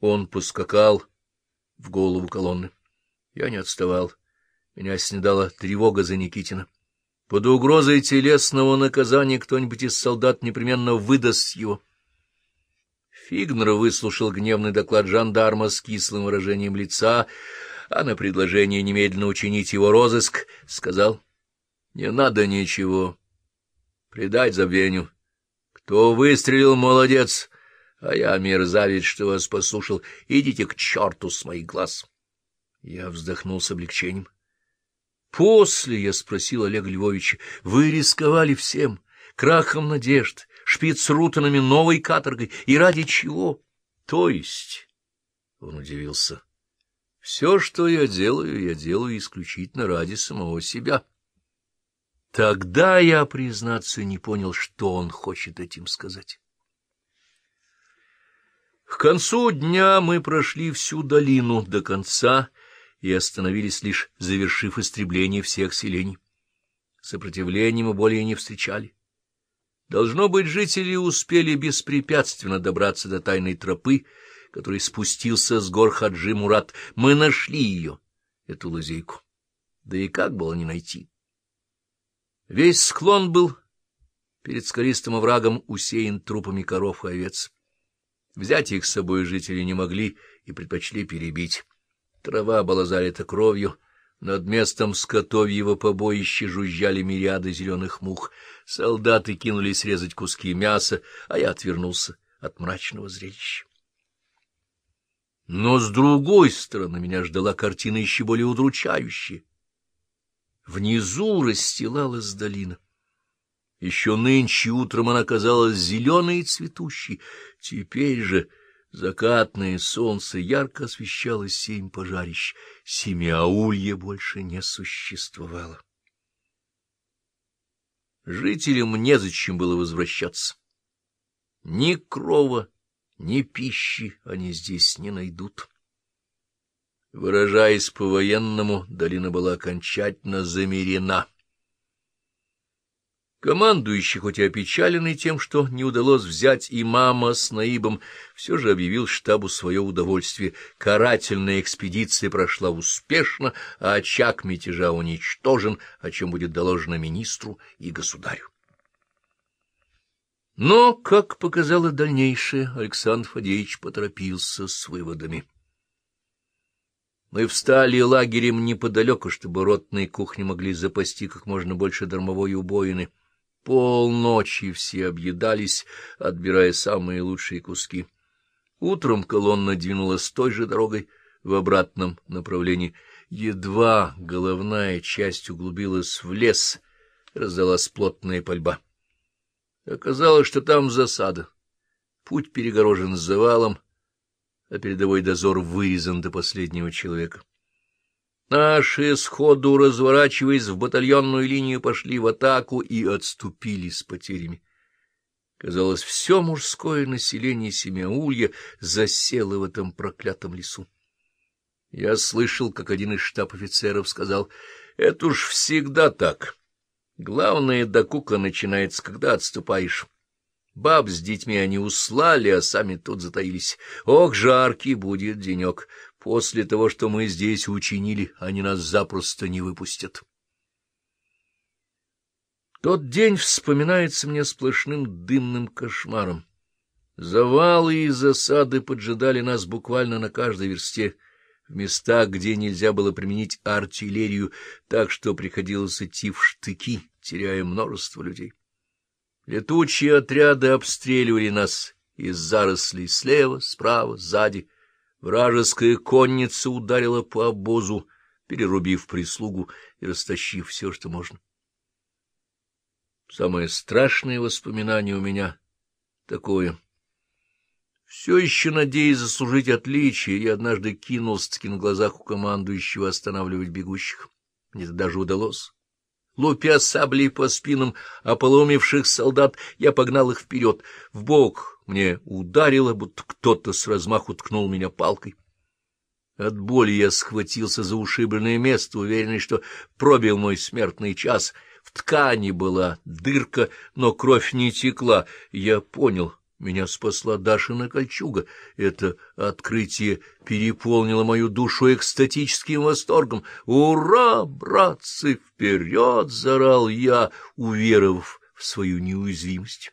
Он поскакал в голову колонны. Я не отставал. Меня снедала тревога за Никитина. Под угрозой телесного наказания кто-нибудь из солдат непременно выдаст его. Фигнер выслушал гневный доклад жандарма с кислым выражением лица, а на предложение немедленно учинить его розыск сказал, — Не надо ничего. Предать забвению. Кто выстрелил, молодец, а я мерзавец, что вас послушал. Идите к черту с моих глаз. Я вздохнул с облегчением. — После, — я спросил Олега Львовича, — вы рисковали всем, крахом надежд, шпицрутанами, новой каторгой, и ради чего? — То есть, — он удивился, — все, что я делаю, я делаю исключительно ради самого себя. Тогда я, признаться, не понял, что он хочет этим сказать. Концу дня мы прошли всю долину до конца и остановились, лишь завершив истребление всех селений. Сопротивления мы более не встречали. Должно быть, жители успели беспрепятственно добраться до тайной тропы, который спустился с гор Хаджи Мурат. Мы нашли ее, эту лазейку. Да и как было не найти? Весь склон был перед скалистым оврагом усеян трупами коров и овец. Взять их с собой жители не могли и предпочли перебить. Трава была залита кровью, над местом скотовьего побоища жужжали мириады зеленых мух. Солдаты кинулись резать куски мяса, а я отвернулся от мрачного зрелища. Но с другой стороны меня ждала картина еще более удручающая. Внизу расстилалась долина. Еще нынче утром она казалась зеленой и цветущей, теперь же Закатное солнце ярко освещало семь пожарищ. Семиаулья больше не существовало. Жителям незачем было возвращаться. Ни крова, ни пищи они здесь не найдут. Выражаясь по-военному, долина была окончательно замерена. Командующий, хоть и опечаленный тем, что не удалось взять имама с Наибом, все же объявил штабу свое удовольствие. Карательная экспедиция прошла успешно, а очаг мятежа уничтожен, о чем будет доложено министру и государю. Но, как показало дальнейшее, Александр Фадеевич поторопился с выводами. Мы встали лагерем неподалеку, чтобы ротные кухни могли запасти как можно больше дармовой убоины — Полночи все объедались, отбирая самые лучшие куски. Утром колонна двинулась той же дорогой в обратном направлении. Едва головная часть углубилась в лес, раздалась плотная пальба. Оказалось, что там засада. Путь перегорожен завалом, а передовой дозор вырезан до последнего человека. Наши сходу, разворачиваясь в батальонную линию, пошли в атаку и отступили с потерями. Казалось, все мужское население Семяулья засело в этом проклятом лесу. Я слышал, как один из штаб-офицеров сказал, — это уж всегда так. Главное, докука начинается, когда отступаешь. Баб с детьми они услали, а сами тут затаились. Ох, жаркий будет денек. После того, что мы здесь учинили, они нас запросто не выпустят. Тот день вспоминается мне сплошным дымным кошмаром. Завалы и засады поджидали нас буквально на каждой версте, в местах, где нельзя было применить артиллерию, так что приходилось идти в штыки, теряя множество людей. Летучие отряды обстреливали нас из зарослей слева, справа, сзади. Вражеская конница ударила по обозу, перерубив прислугу и растащив все, что можно. Самое страшное воспоминание у меня такое. Все еще надеясь заслужить отличие, я однажды кинулся-таки на глазах у командующего останавливать бегущих. Мне это даже удалось. Лупя саблей по спинам ополомивших солдат, я погнал их вперед. В бок мне ударило, будто кто-то с размаху ткнул меня палкой. От боли я схватился за ушибленное место, уверенный, что пробил мой смертный час. В ткани была дырка, но кровь не текла. Я понял, Меня спасла Дашина кольчуга. Это открытие переполнило мою душу экстатическим восторгом. «Ура, братцы, вперед!» — зарал я, уверовав в свою неуязвимость.